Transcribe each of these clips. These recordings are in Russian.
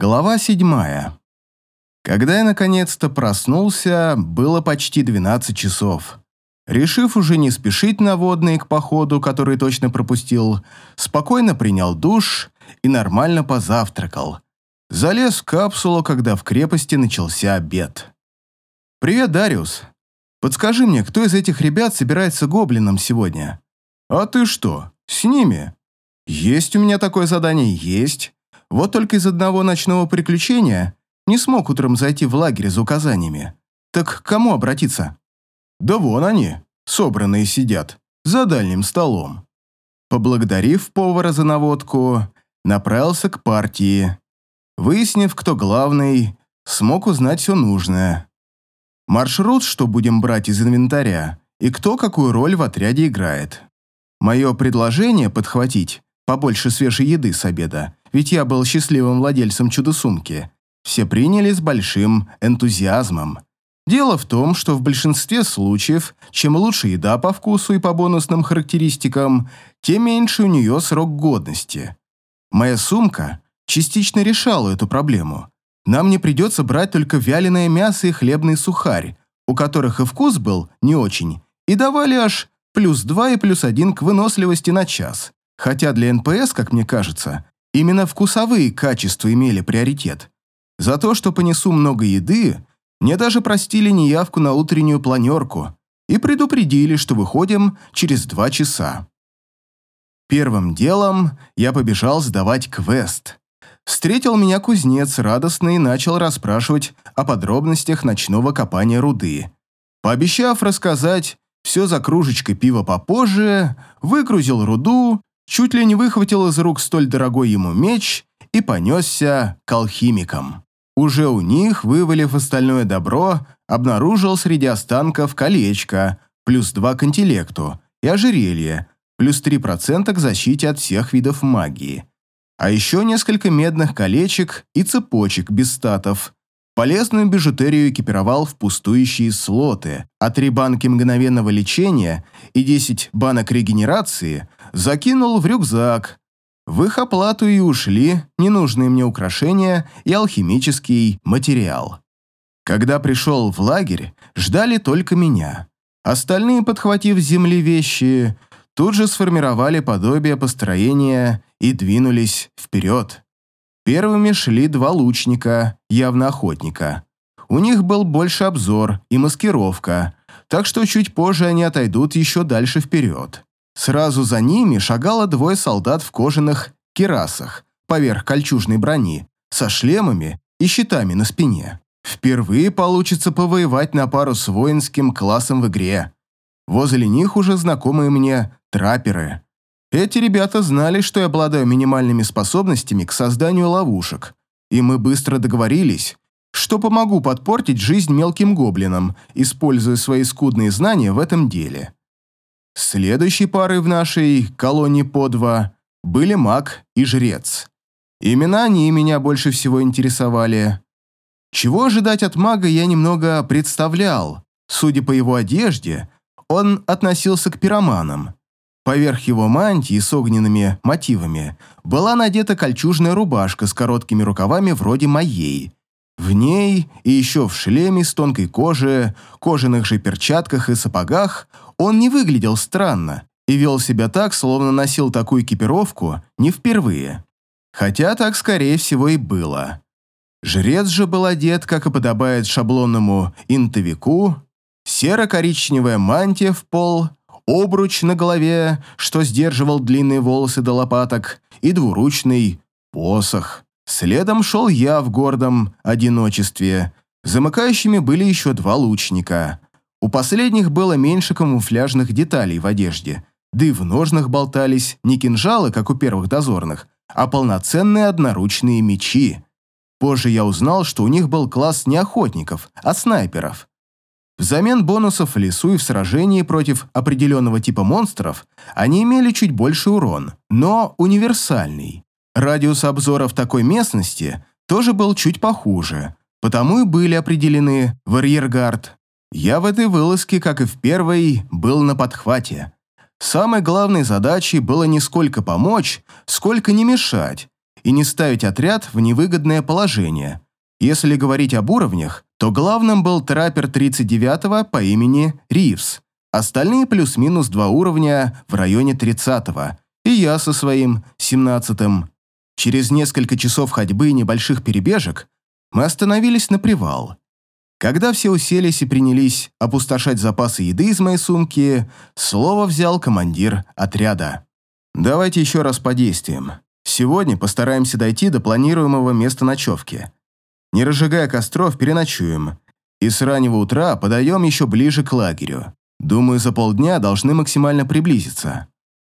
Глава седьмая. Когда я наконец-то проснулся, было почти 12 часов. Решив уже не спешить на водные к походу, который точно пропустил, спокойно принял душ и нормально позавтракал. Залез в капсулу, когда в крепости начался обед. «Привет, Дариус. Подскажи мне, кто из этих ребят собирается гоблином сегодня?» «А ты что, с ними?» «Есть у меня такое задание, есть. Вот только из одного ночного приключения не смог утром зайти в лагерь за указаниями. Так к кому обратиться? Да вон они, собранные сидят, за дальним столом. Поблагодарив повара за наводку, направился к партии. Выяснив, кто главный, смог узнать все нужное. Маршрут, что будем брать из инвентаря, и кто какую роль в отряде играет. Мое предложение подхватить побольше свежей еды с обеда ведь я был счастливым владельцем чудо-сумки, все приняли с большим энтузиазмом. Дело в том, что в большинстве случаев, чем лучше еда по вкусу и по бонусным характеристикам, тем меньше у нее срок годности. Моя сумка частично решала эту проблему. Нам не придется брать только вяленое мясо и хлебный сухарь, у которых и вкус был не очень, и давали аж плюс 2 и плюс 1 к выносливости на час. Хотя для НПС, как мне кажется, Именно вкусовые качества имели приоритет. За то, что понесу много еды, мне даже простили неявку на утреннюю планерку и предупредили, что выходим через два часа. Первым делом я побежал сдавать квест. Встретил меня кузнец радостно и начал расспрашивать о подробностях ночного копания руды. Пообещав рассказать все за кружечкой пива попозже, выгрузил руду чуть ли не выхватил из рук столь дорогой ему меч и понесся к алхимикам. Уже у них, вывалив остальное добро, обнаружил среди останков колечко, плюс 2 к интеллекту, и ожерелье, плюс 3% к защите от всех видов магии. А еще несколько медных колечек и цепочек без статов. Полезную бижутерию экипировал в пустующие слоты, а три банки мгновенного лечения и 10 банок регенерации – закинул в рюкзак. В их оплату и ушли ненужные мне украшения и алхимический материал. Когда пришел в лагерь, ждали только меня. Остальные, подхватив с земли вещи, тут же сформировали подобие построения и двинулись вперед. Первыми шли два лучника, явно охотника. У них был больше обзор и маскировка, так что чуть позже они отойдут еще дальше вперед. Сразу за ними шагало двое солдат в кожаных кирасах поверх кольчужной брони, со шлемами и щитами на спине. Впервые получится повоевать на пару с воинским классом в игре. Возле них уже знакомые мне трапперы. Эти ребята знали, что я обладаю минимальными способностями к созданию ловушек, и мы быстро договорились, что помогу подпортить жизнь мелким гоблинам, используя свои скудные знания в этом деле. Следующей парой в нашей колонии по два были маг и жрец. Именно они меня больше всего интересовали. Чего ожидать от мага я немного представлял. Судя по его одежде, он относился к пироманам. Поверх его мантии с огненными мотивами была надета кольчужная рубашка с короткими рукавами вроде моей. В ней и еще в шлеме с тонкой кожи, кожаных же перчатках и сапогах он не выглядел странно и вел себя так, словно носил такую экипировку не впервые. Хотя так, скорее всего, и было. Жрец же был одет, как и подобает шаблонному интовику, серо-коричневая мантия в пол, обруч на голове, что сдерживал длинные волосы до лопаток, и двуручный посох. Следом шел я в гордом одиночестве. Замыкающими были еще два лучника. У последних было меньше камуфляжных деталей в одежде, да и в ножнах болтались не кинжалы, как у первых дозорных, а полноценные одноручные мечи. Позже я узнал, что у них был класс не охотников, а снайперов. Взамен бонусов в лесу и в сражении против определенного типа монстров они имели чуть больше урон, но универсальный. Радиус обзора в такой местности тоже был чуть похуже, потому и были определены в арьергард, я в этой вылазке, как и в первой, был на подхвате. Самой главной задачей было не сколько помочь, сколько не мешать, и не ставить отряд в невыгодное положение. Если говорить об уровнях, то главным был траппер 39-го по имени Ривз, остальные плюс-минус два уровня в районе 30-го, и я со своим 17-м. Через несколько часов ходьбы и небольших перебежек мы остановились на привал. Когда все уселись и принялись опустошать запасы еды из моей сумки, слово взял командир отряда. «Давайте еще раз по действиям. Сегодня постараемся дойти до планируемого места ночевки. Не разжигая костров, переночуем. И с раннего утра подойдем еще ближе к лагерю. Думаю, за полдня должны максимально приблизиться.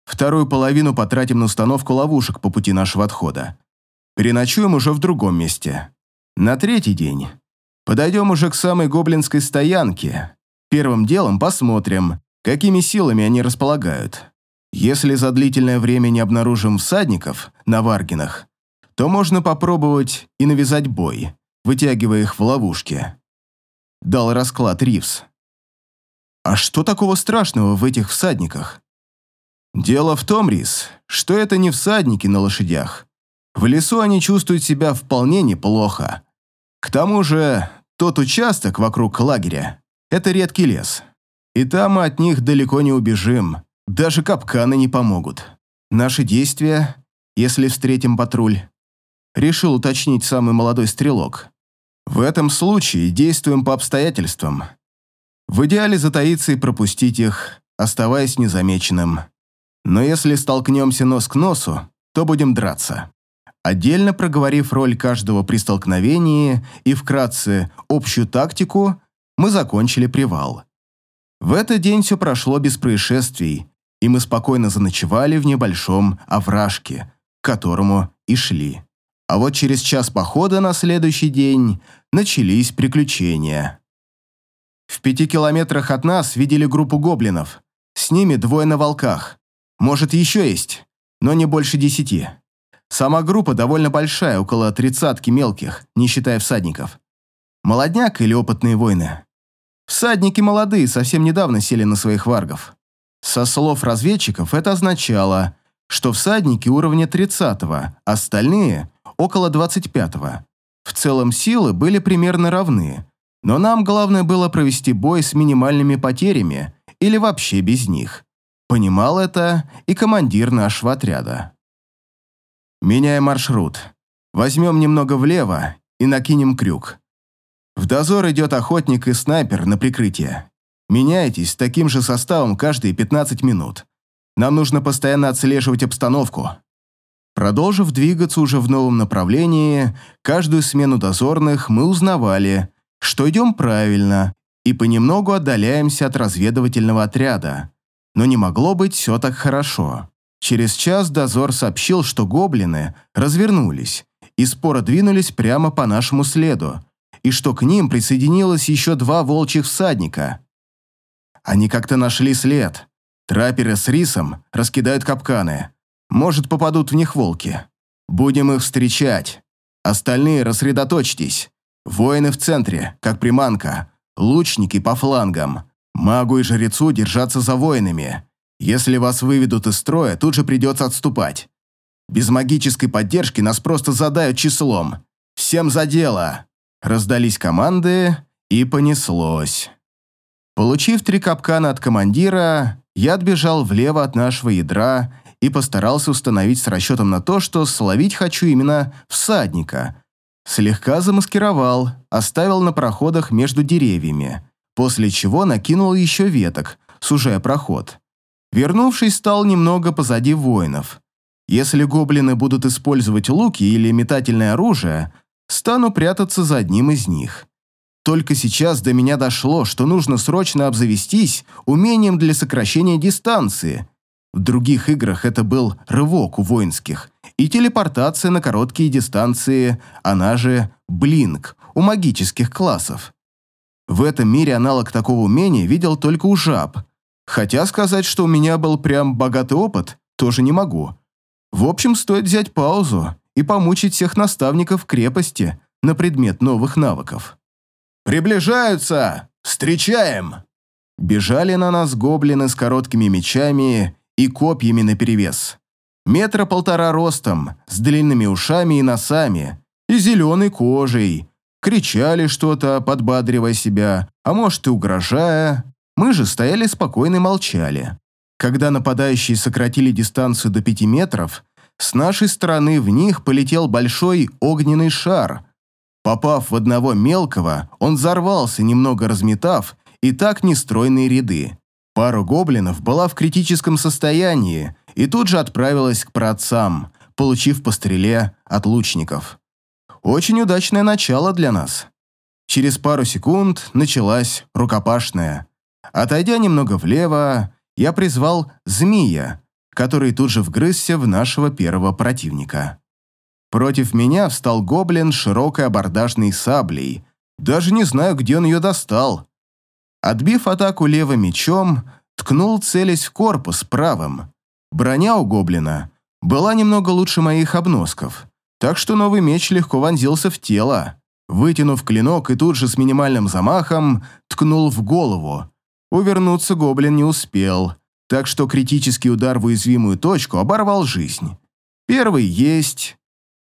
Вторую половину потратим на установку ловушек по пути нашего отхода. Переночуем уже в другом месте. На третий день подойдем уже к самой гоблинской стоянке. Первым делом посмотрим, какими силами они располагают. Если за длительное время не обнаружим всадников на Варгинах, то можно попробовать и навязать бой вытягивая их в ловушке. Дал расклад Ривз. А что такого страшного в этих всадниках? Дело в том, Рис, что это не всадники на лошадях. В лесу они чувствуют себя вполне неплохо. К тому же, тот участок вокруг лагеря – это редкий лес. И там мы от них далеко не убежим, даже капканы не помогут. Наши действия, если встретим патруль, решил уточнить самый молодой стрелок. В этом случае действуем по обстоятельствам. В идеале затаиться и пропустить их, оставаясь незамеченным. Но если столкнемся нос к носу, то будем драться. Отдельно проговорив роль каждого при столкновении и вкратце общую тактику, мы закончили привал. В этот день все прошло без происшествий, и мы спокойно заночевали в небольшом овражке, к которому и шли. А вот через час похода на следующий день начались приключения. В пяти километрах от нас видели группу гоблинов. С ними двое на волках. Может, еще есть, но не больше десяти. Сама группа довольно большая, около тридцатки мелких, не считая всадников. Молодняк или опытные воины? Всадники молодые, совсем недавно сели на своих варгов. Со слов разведчиков это означало, что всадники уровня 30-го, остальные около 25-го. В целом силы были примерно равны, но нам главное было провести бой с минимальными потерями или вообще без них. Понимал это и командир нашего отряда. Меняя маршрут. Возьмем немного влево и накинем крюк. В дозор идет охотник и снайпер на прикрытие. Меняйтесь таким же составом каждые 15 минут. Нам нужно постоянно отслеживать обстановку. Продолжив двигаться уже в новом направлении, каждую смену дозорных мы узнавали, что идем правильно и понемногу отдаляемся от разведывательного отряда. Но не могло быть все так хорошо. Через час дозор сообщил, что гоблины развернулись и споро двинулись прямо по нашему следу, и что к ним присоединилось еще два волчьих всадника. Они как-то нашли след. Трапперы с рисом раскидают капканы. Может, попадут в них волки. Будем их встречать. Остальные рассредоточьтесь. Воины в центре, как приманка. Лучники по флангам. Магу и жрецу держаться за воинами. Если вас выведут из строя, тут же придется отступать. Без магической поддержки нас просто задают числом. Всем за дело. Раздались команды, и понеслось. Получив три капкана от командира, я отбежал влево от нашего ядра и постарался установить с расчетом на то, что словить хочу именно всадника. Слегка замаскировал, оставил на проходах между деревьями, после чего накинул еще веток, сужая проход. Вернувшись, стал немного позади воинов. Если гоблины будут использовать луки или метательное оружие, стану прятаться за одним из них. Только сейчас до меня дошло, что нужно срочно обзавестись умением для сокращения дистанции – в других играх это был рывок у воинских и телепортация на короткие дистанции, она же блинк у магических классов. В этом мире аналог такого умения видел только у жаб, хотя сказать, что у меня был прям богатый опыт, тоже не могу. В общем, стоит взять паузу и помучить всех наставников крепости на предмет новых навыков. «Приближаются! Встречаем!» Бежали на нас гоблины с короткими мечами и копьями наперевес. метра полтора ростом, с длинными ушами и носами, и зеленой кожей. Кричали что-то, подбадривая себя, а может и угрожая. Мы же стояли спокойно и молчали. Когда нападающие сократили дистанцию до пяти метров, с нашей стороны в них полетел большой огненный шар. Попав в одного мелкого, он взорвался, немного разметав, и так нестройные ряды. Пару гоблинов была в критическом состоянии и тут же отправилась к праотцам, получив по стреле от лучников. Очень удачное начало для нас. Через пару секунд началась рукопашная. Отойдя немного влево, я призвал змея, который тут же вгрызся в нашего первого противника. Против меня встал гоблин широкой абордажной саблей. Даже не знаю, где он ее достал. Отбив атаку левым мечом, ткнул, целясь в корпус правым. Броня у гоблина была немного лучше моих обносков, так что новый меч легко вонзился в тело. Вытянув клинок и тут же с минимальным замахом ткнул в голову. Увернуться гоблин не успел, так что критический удар в уязвимую точку оборвал жизнь. Первый есть.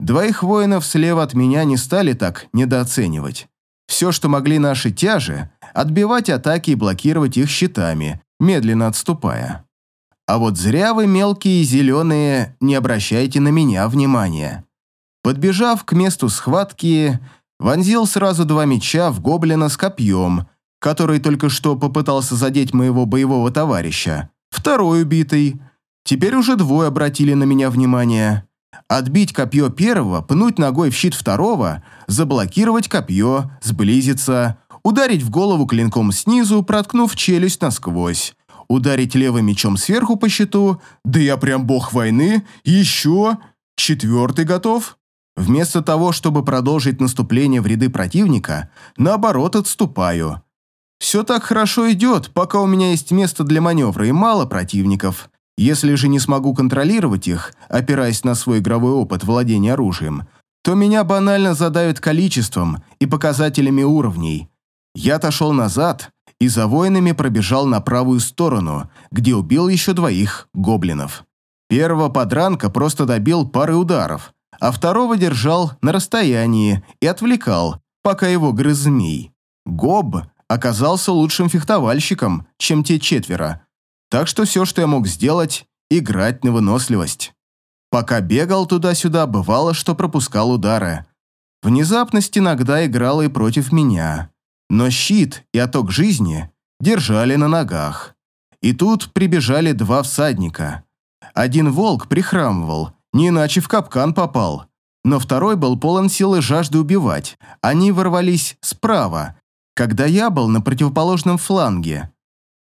Двоих воинов слева от меня не стали так недооценивать. Все, что могли наши тяжи, отбивать атаки и блокировать их щитами, медленно отступая. А вот зря вы, мелкие зеленые, не обращайте на меня внимания. Подбежав к месту схватки, вонзил сразу два меча в гоблина с копьем, который только что попытался задеть моего боевого товарища. Второй убитый. Теперь уже двое обратили на меня внимание. Отбить копье первого, пнуть ногой в щит второго, заблокировать копье, сблизиться, ударить в голову клинком снизу, проткнув челюсть насквозь, ударить левым мечом сверху по щиту, да я прям бог войны, еще, четвертый готов. Вместо того, чтобы продолжить наступление в ряды противника, наоборот отступаю. Все так хорошо идет, пока у меня есть место для маневра и мало противников. Если же не смогу контролировать их, опираясь на свой игровой опыт владения оружием, то меня банально задавят количеством и показателями уровней. Я отошел назад и за воинами пробежал на правую сторону, где убил еще двоих гоблинов. Первого подранка просто добил парой ударов, а второго держал на расстоянии и отвлекал, пока его грыз змей. Гоб оказался лучшим фехтовальщиком, чем те четверо, так что все, что я мог сделать, играть на выносливость. Пока бегал туда-сюда, бывало, что пропускал удары. Внезапность иногда играла и против меня но щит и оток жизни держали на ногах. И тут прибежали два всадника. Один волк прихрамывал, не иначе в капкан попал, но второй был полон силы жажды убивать. Они ворвались справа, когда я был на противоположном фланге.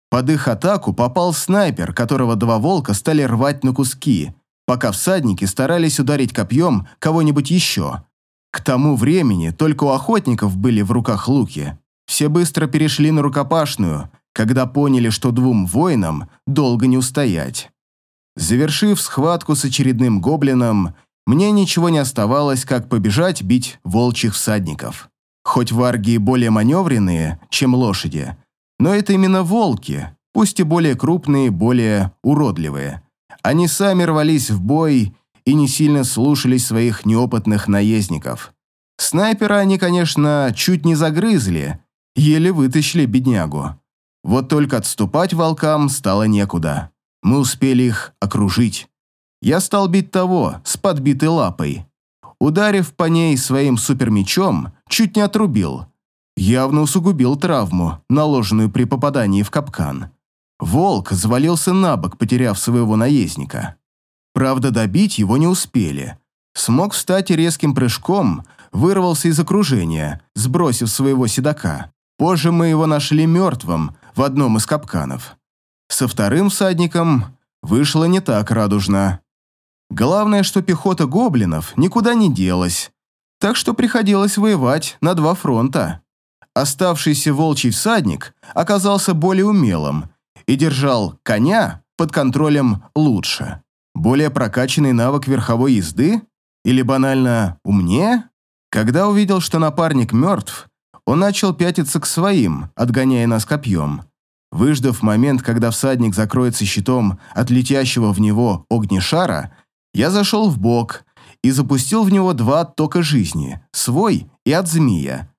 Под их атаку попал снайпер, которого два волка стали рвать на куски, пока всадники старались ударить копьем кого-нибудь еще. К тому времени только у охотников были в руках луки. Все быстро перешли на рукопашную, когда поняли, что двум воинам долго не устоять. Завершив схватку с очередным гоблином, мне ничего не оставалось, как побежать бить волчьих всадников. Хоть варги более маневренные, чем лошади, но это именно волки, пусть и более крупные, более уродливые. Они сами рвались в бой и не сильно слушались своих неопытных наездников. Снайпера они, конечно, чуть не загрызли, Еле вытащили беднягу. Вот только отступать волкам стало некуда. Мы успели их окружить. Я стал бить того с подбитой лапой. Ударив по ней своим супермечом, чуть не отрубил. Явно усугубил травму, наложенную при попадании в капкан. Волк завалился на бок, потеряв своего наездника. Правда, добить его не успели. Смог встать резким прыжком вырвался из окружения, сбросив своего седока. Позже мы его нашли мертвым в одном из капканов. Со вторым всадником вышло не так радужно. Главное, что пехота гоблинов никуда не делась, так что приходилось воевать на два фронта. Оставшийся волчий всадник оказался более умелым и держал коня под контролем лучше. Более прокачанный навык верховой езды? Или банально умнее? Когда увидел, что напарник мертв, он начал пятиться к своим, отгоняя нас копьем. Выждав момент, когда всадник закроется щитом от летящего в него огнешара, Я зашел в бок и запустил в него два тока жизни, свой и от змея.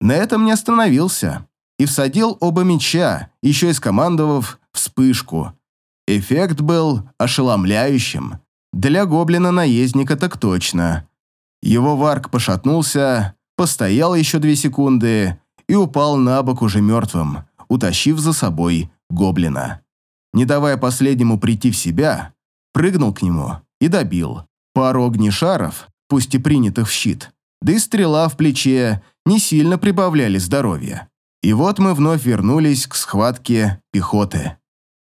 На этом не остановился и всадил оба меча, еще и скомандовав вспышку. Эффект был ошеломляющим. Для гоблина-наездника так точно. Его варк пошатнулся, постоял еще две секунды и упал на бок уже мертвым, утащив за собой гоблина. Не давая последнему прийти в себя, прыгнул к нему и добил. Пару огнешаров, пусть и принятых в щит, да и стрела в плече не сильно прибавляли здоровья. И вот мы вновь вернулись к схватке пехоты.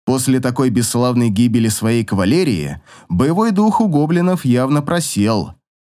После такой бесславной гибели своей кавалерии боевой дух у гоблинов явно просел.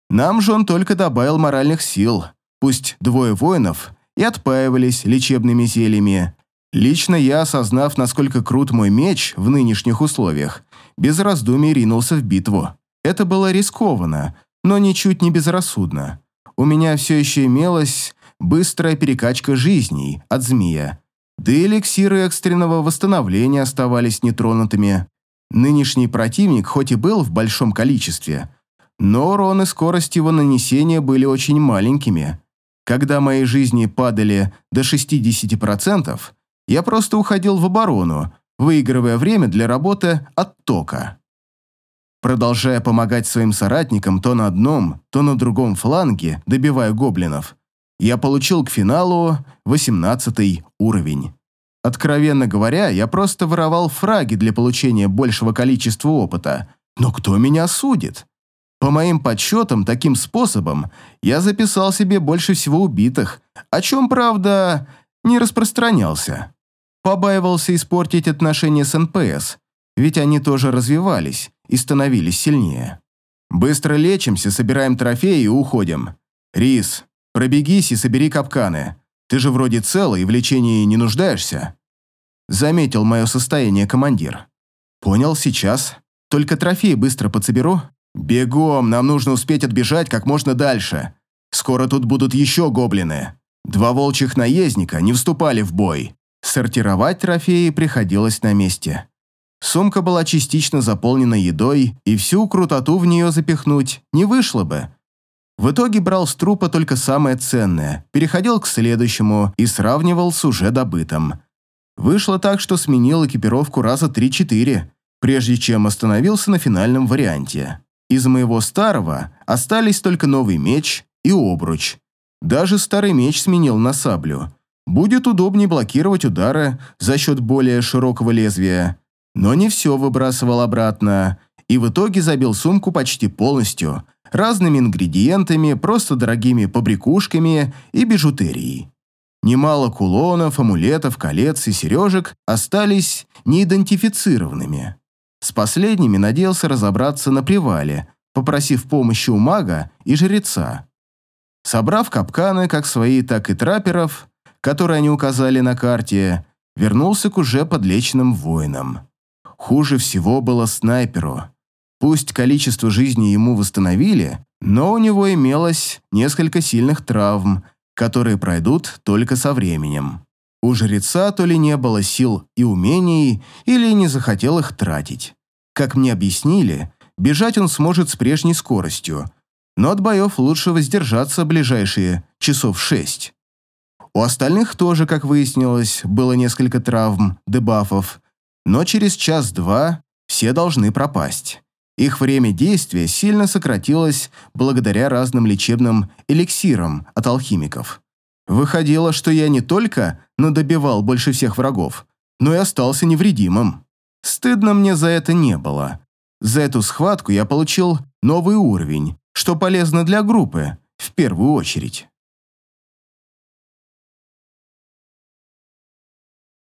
Нам же он только добавил моральных сил, пусть двое воинов и отпаивались лечебными зельями. Лично я, осознав, насколько крут мой меч в нынешних условиях, без раздумий ринулся в битву. Это было рискованно, но ничуть не безрассудно. У меня все еще имелась быстрая перекачка жизней от змея, да и эликсиры экстренного восстановления оставались нетронутыми. Нынешний противник хоть и был в большом количестве, но урон и скорость его нанесения были очень маленькими. Когда мои жизни падали до 60%, я просто уходил в оборону, выигрывая время для работы от тока. Продолжая помогать своим соратникам то на одном, то на другом фланге, добивая гоблинов, я получил к финалу 18 уровень. Откровенно говоря, я просто воровал фраги для получения большего количества опыта. Но кто меня судит? По моим подсчетам, таким способом я записал себе больше всего убитых, о чем, правда, не распространялся. Побаивался испортить отношения с НПС, ведь они тоже развивались, и становились сильнее. Быстро лечимся, собираем трофеи и уходим. Рис, пробегись и собери капканы. Ты же вроде целый и в лечении не нуждаешься. Заметил мое состояние командир. Понял, сейчас. Только трофеи быстро подсоберу. Бегом, нам нужно успеть отбежать как можно дальше. Скоро тут будут еще гоблины. Два волчьих наездника не вступали в бой. Сортировать трофеи приходилось на месте. Сумка была частично заполнена едой, и всю крутоту в нее запихнуть не вышло бы. В итоге брал с трупа только самое ценное, переходил к следующему и сравнивал с уже добытым. Вышло так, что сменил экипировку раза 3-4, прежде чем остановился на финальном варианте. Из моего старого остались только новый меч и обруч. Даже старый меч сменил на саблю. Будет удобнее блокировать удары за счет более широкого лезвия но не все выбрасывал обратно, и в итоге забил сумку почти полностью, разными ингредиентами, просто дорогими побрякушками и бижутерией. Немало кулонов, амулетов, колец и сережек остались неидентифицированными. С последними надеялся разобраться на привале, попросив помощи у мага и жреца. Собрав капканы, как свои, так и траперов, которые они указали на карте, вернулся к уже подлеченным воинам. Хуже всего было снайперу. Пусть количество жизни ему восстановили, но у него имелось несколько сильных травм, которые пройдут только со временем. У жреца то ли не было сил и умений, или не захотел их тратить. Как мне объяснили, бежать он сможет с прежней скоростью, но от боев лучше воздержаться ближайшие часов шесть. У остальных тоже, как выяснилось, было несколько травм, дебафов, но через час-два все должны пропасть. Их время действия сильно сократилось благодаря разным лечебным эликсирам от алхимиков. Выходило, что я не только надобивал больше всех врагов, но и остался невредимым. Стыдно мне за это не было. За эту схватку я получил новый уровень, что полезно для группы, в первую очередь.